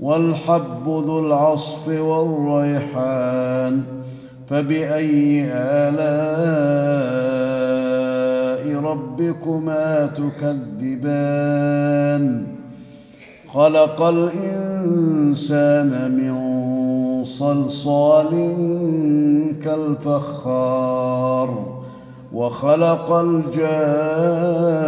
والحب ذو العصف والريحان فبأي آلاء ربكما تكذبان؟ خلق الإنسان من صلصال كالفخار وخلق الجان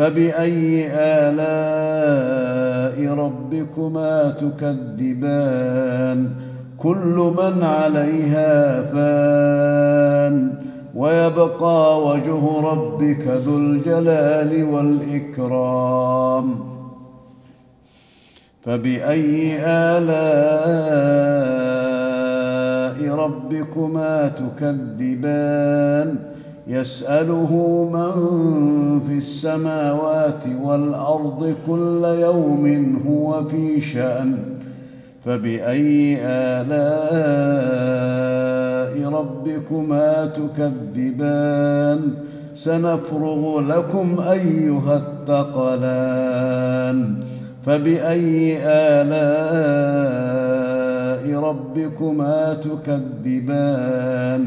فبأي آلاء ربكما تكذبان كل من عليها فان ويبقى وجه ربك ذو الجلال والإكرام فبأي آلاء ربكما تكذبان يسأله من في السماوات والأرض كل يوم هو في شأن فبأي آلاء ربكما تكذبان؟ سنفرغ لكم أيها الثقلان. فبأي آلاء ربكما تكذبان؟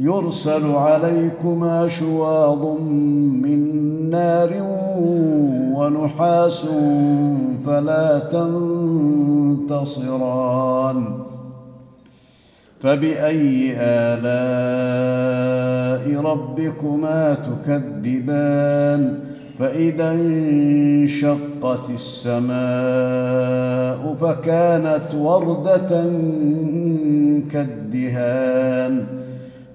يرسل عليكما شواظ من نار ونحاس فلا تنتصران. فبأي آلاء ربكما تكذبان؟ فإذا انشقت السماء فكانت وردة كالدهان.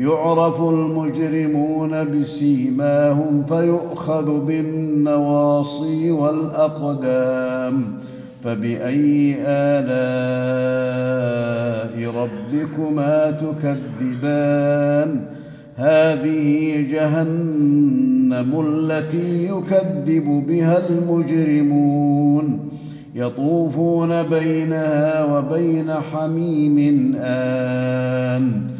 يعرف المجرمون بسيماهم فيؤخذ بالنواصي والأقدام فبأي آلاء ربكما تكذبان؟ هذه جهنم التي يكذب بها المجرمون. يطوفون بينها وبين حميم آن.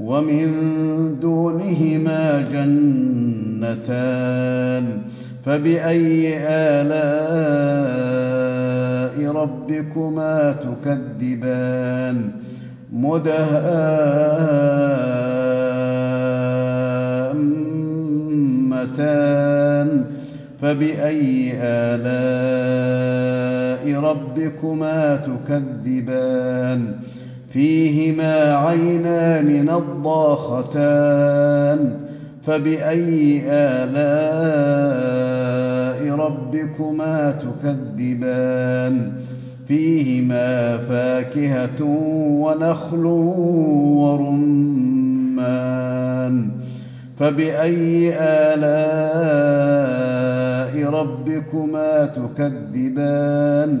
ومن دونهما جنتان فبأي آلاء ربكما تكذبان؟ مدهامتان. فبأي آلاء ربكما تكذبان؟ فيهما عينان نضاختان فبأي آلاء ربكما تكذبان؟ فيهما فاكهة ونخل ورمان. فبأي آلاء ربكما تكذبان؟